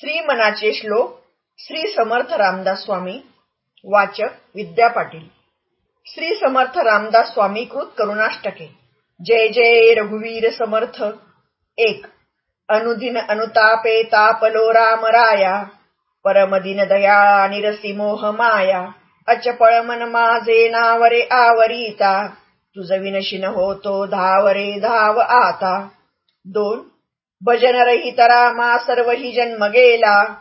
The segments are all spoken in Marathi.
श्री मनाचे श्लोक श्री समर्थ रामदास स्वामी वाचक विद्या पाटील. श्री समर्थ रामदास स्वामी कृत करुणाष्टके. जय जय रघुवीर समर्थ. एक अनुदिन अनुतापे तापलो राम राया परमदिन दया निरसी मोह माया. अचपळ मन माझे नावरे आवरीता. तुझ विनशिन होतो धावरे धाव आता. दोन भजन रहित रामा सर्व ही जन्म गेला.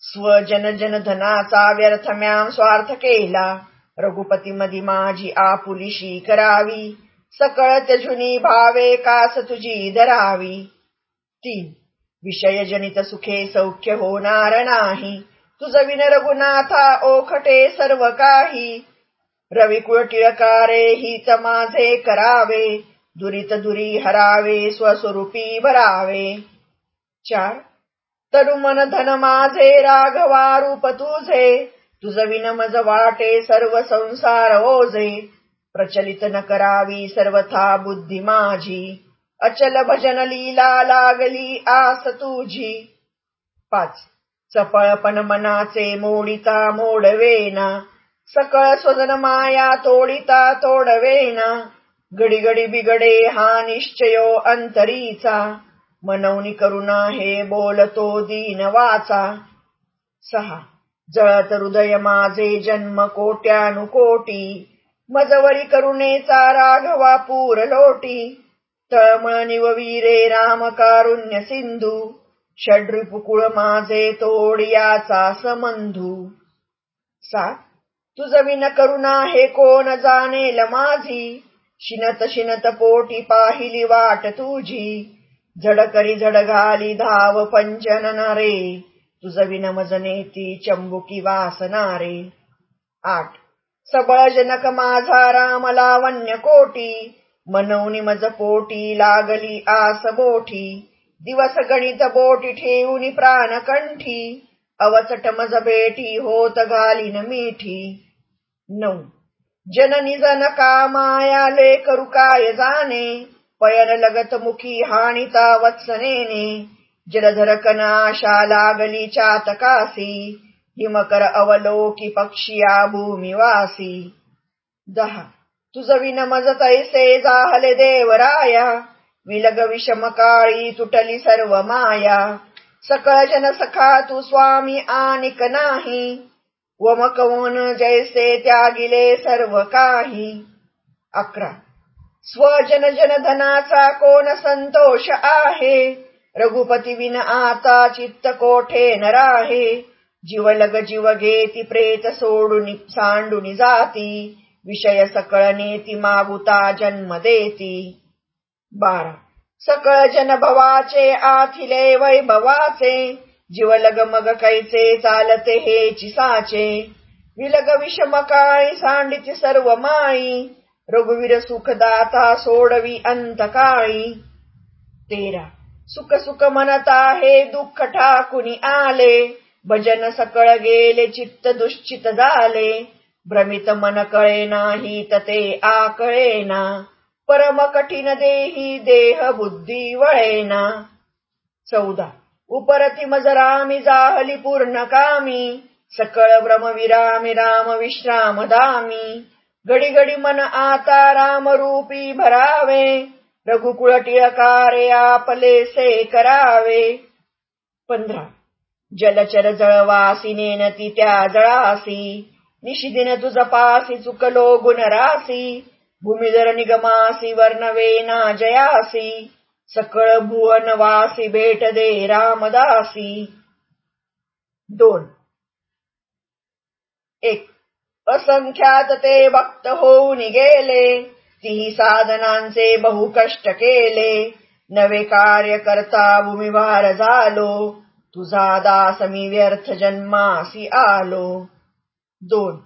स्वजन जन धनाचा व्यर्थ म्याम स्वार्थ केला. रघुपती मधी माझी आपुलिशी करावी सकळ त्यजुनी भावे कास तुझी धरावी. तीन विषय जनित सुखे सौख्य होणार नाही. तुझ विन रघुनाथा ओखटे सर्व काही. रविकुळ टिळकारे हीच माझे करावे. दुरित दुरी हरावे स्वस्वरूपी भरावे. चार तरुमन धन माझे राघवा रूप तुझे. तुझ विन मज वाटे सर्व संसार ओझे. प्रचलित न करावी सर्वथा बुद्धी माझी. अचल भजन लीला लागली आस तुझी. पाच चपळपण मनाचे मोडिता मोडवेना. सकळ स्वजन माया तोडिता तोडवेना. गडी गडी बिगडे हा निश्चयो अंतरीचा. मनवनी करुणा हे बोलतो दीन वाचा. सहा. जळत हृदय माझे जन्म कोट्यानुकोटी. मजवरी करुणेचा राघवा पूर लोटी. तळमळ निववीरे राम कारुण्य सिंधू. षड्रिपुकुळ माझे तोडियाचा समंधू सात. तुझ विन करुणा हे कोण जाणेल माझी? शिनत शिनत पोटी पाहिली वाट तुझी. झडकरी झड घाली धाव पंचन रे तुझ विन ती चंबुकी वासनारे आठ. सबळ जनक माझा राम लावण्य कोटी. मनवनी मज पोटी लागली आस बोठी. दिवस गणित बोटी ठेवून प्राण कंठी. अवचट मज बेटी होत घालीन मिठी. नऊ. जननी जन कामायाले करू काय जाणे पयन लगत मुखी हाणिता वत्सनेने जलधर कनाशा लागली चातकासी हिमकर अवलोकी पक्षिया भूमिवासी दहा. तुझ विन मज तैसे जाहले देवराया विलग विषम काळी तुटली सर्व माया सकळ जन सखा तू स्वामी आनिक नाही वमकवन जैसे त्यागिले सर्व काही अकरा. स्वजन जन धनाचा कोण संतोष आहे? रघुपती विन आता चित्त कोठे नराहे? जीवलग जीव घेती प्रेत सोडून सांडून जाती. विषय सकळ नेती मागुता जन्म देती. बारा. सकळ जन भवाचे आथिले वैभवाचे. जीवलग मग कैचे चालते हे चिसाचे. विलग विषम काळी सांडिती सर्व माळी. रघुवीर सुखदाता सोडवी अंत काळी तेरा. सुख सुख म्हणता हे दुःख ठाकुनी आले. भजन सकळ गेले चित्त दुश्चित झाले. भ्रमित मन कळे नाही तते आकळेना. परम कठीण देही देह बुद्धी वळेना. चौदा. उपरती मजरामी जाहली पूर्ण कामी सकळ भ्रमविरामी राम विश्राम दामी। घडी घडी मन आता राम रूपी भरावे रघुकुळ टिळकारे आपले से करावे। पंधरा जलचर जळवासी नेनती त्या जळासी निशिदिन तुझ पासी चुकलो गुणरासी भूमिधर निगमासी वर्णवेना जयासी। सकळ भुवनवासी भेट दे रामदासी. दोन. एक. असंख्यात ते भक्त होऊन गेले. ती साधनांचे बहु कष्ट केले. नवे कार्य करता भूमिभार झालो. तुझा दास मी व्यर्थ जन्मासी आलो. दोन.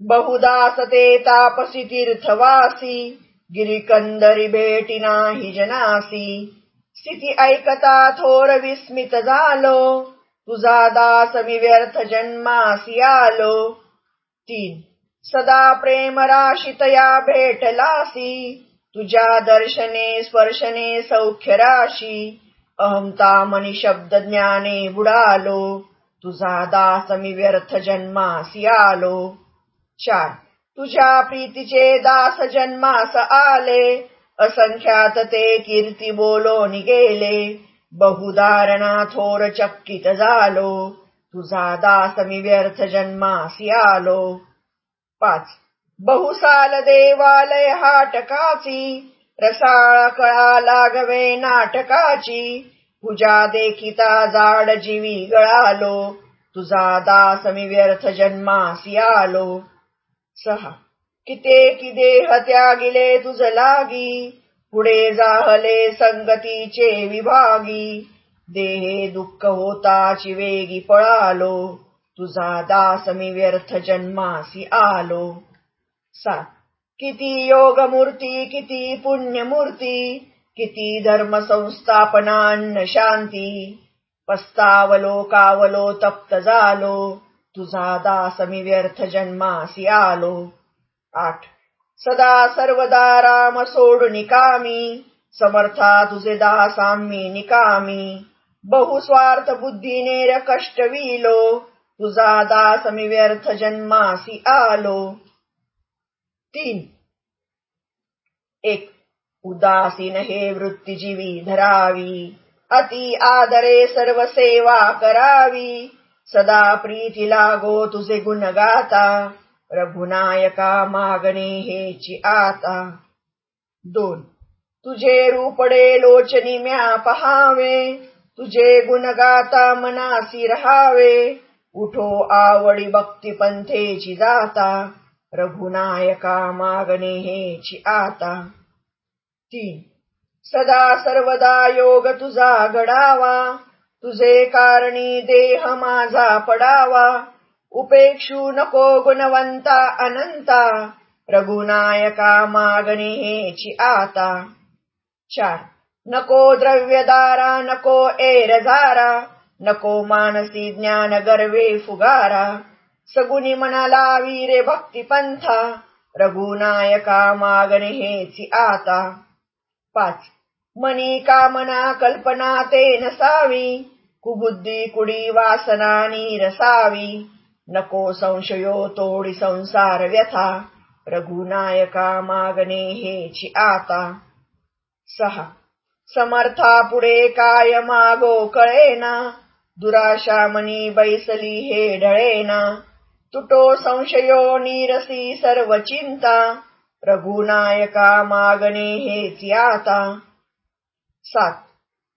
बहुदास ते तापसी तीर्थवासी. गिरिकंदरी भेटी नाही जनासी. स्थिती ऐकता थोर विस्मित झालो. तुझा दास मी व्यर्थ जन्मासी आलो. तीन. सदा प्रेम राशितया भेटलासी. तुझ्या दर्शने स्पर्शने सौख्य राशी अहमता मनी शब्द ज्ञाने बुडालो. तुझा दास मी व्यर्थ जन्मासी आलो. चार. तुझ्या प्रीतीचे दास जन्मास आले. असंख्यात ते कीर्ती बोलो गेले. बहुदारणा थोर चकित झालो. तुझा दास मी व्यर्थ जन्मासी आलो पाच. बहुसाल देवालय हाटकाची. रसाळ कळा लागवे नाटकाची. पूजा देखिता जाड जीवी गळालो. तुझा दास मी व्यर्थ जन्मासी आलो सहा. किते कि देह त्यागिले तुझ लागी पुढे जाहले संगतीचे विभागी. देहे दुःख होताची वेगी पळालो तुझा दास मी व्यर्थ जन्मासी आलो. सात. किती योग मूर्ती किती पुण्यमूर्ती किती धर्म संस्थापनान्न शांती. पस्तावलो कावलो तप्त झालो तुझा दास मी व्यर्थ जन्मासी आलो. आठ. सदा सर्वदा राम सोडून निकामी समर्था तुझे दासामी निकामी. बहुस्वार्थ बुद्धीने कष्ट विलो तुझा दास मी व्यर्थ जन्मासी आलो. तीन. एक. उदासीन हे वृत्तीजीवी धरावी अति आदरे सर्व सेवा करावी. सदा प्रीती लागो तुझे गुण गाता रघुनायका मागणे हेची आता दोन तुझे रूपडे लोचनी म्या पहावे तुझे गुण गाता मनासी रहावे उठो आवडी भक्ती पंथेची जाता रघुनायका मागणे हेची आता तीन सदा सर्वदा योग तुझा घडावा तुझे कारणी देह माझा पडावा. उपेक्षू नको गुणवंता अनंता. रघुनायका मागणी हेची आता. चार. नको द्रव्यदारा नको एरजारा नको मानसी ज्ञान गर्वे फुगारा. सगुनी मनाला वीरे भक्तिपंथा. रघुनायका मागणे हेची आता. पाच. मनी कामना कल्पना ते नसावी कुबुद्धी कुडी वासना रसावी नको संशयो तोडी संसार व्यथा. रघुनायका मागणे हेची आता. सहा. समर्था पुढे काय मागो कळेना. दुराशा मनी बैसली हे ढळेना. तुटो संशयो नीरसी सर्व चिंता. रघुनायका मागणे हेच आता. सात.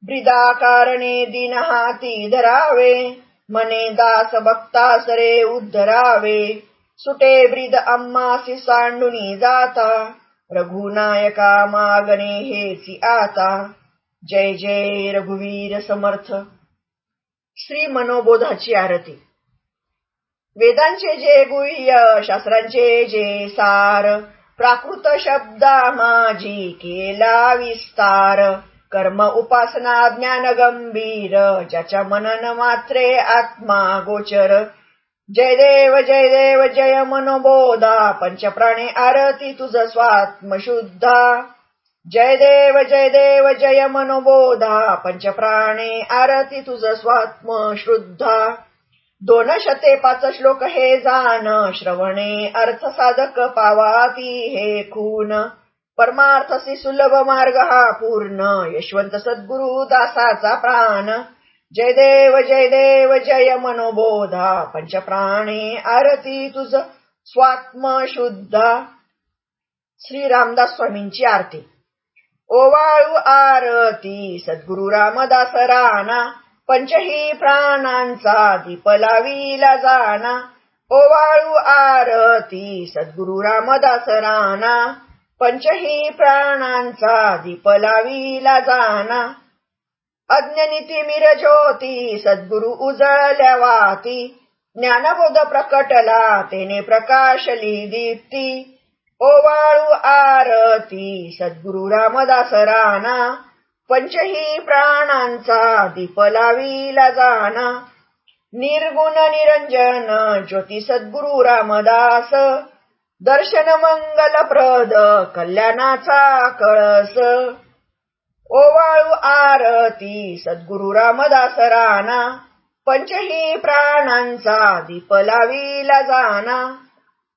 ब्रिदाकारणे दिन हाती धरावे. मने दास भक्तासरे उद्धरावे. सुटे ब्रिद अम्मासी सांडुनी जाता. रघुनायका मागणे हेची आता. जय जय रघुवीर समर्थ. श्री मनोबोधाची आरती. वेदांचे जे गुह्य शास्त्रांचे जे सार प्राकृत शब्दा माझी केला विस्तार. कर्म उपासना ज्ञान गंभीर ज्याच्या मनन मात्रे आत्मा गोचर. जय देव जय देव जय मनोबोधा पंचप्राणे आरती तुझ स्वात्म शुद्धा जय देव जय देव जय मनोबोधा पंचप्राणे आरती तुझ स्वात्म श्रुद्धा दोन शते पाच श्लोक हे जाण श्रवणे अर्थ साधक पावाती हे खून. परमार्थसी सुलभ मार्ग हा पूर्ण। यशवंत सद्गुरु दासाचा प्राण। जय देव जय देव जय मनोबोधा। पंचप्राणे आरती तुझ स्वात्म शुद्धा। श्री रामदास स्वामींची आरती। ओवाळू आरती। सद्गुरु रामदास राणा। पंचही प्राणांचा दीप लावीला जाना ओवाळू आरती। सद्गुरु रामदास राणा। पंचही प्राणांचा दीप लावीला जाना. अज्ञनिती मिर ज्योती सद्गुरु उजळल्या वाती ज्ञानबोध प्रकटला तेने प्रकाशली दीप्ती ओवाळू आरती सद्गुरु रामदास राणा पंचही प्राणांचा दीप लावीला जाना. निर्गुण निरंजन ज्योती सद्गुरु रामदास. दर्शन मंगल प्रद कल्याणाचा कळस. ओवाळू आरती सद्गुरु रामदास राणा पंचही प्राणांचा दीप लावीला जाना.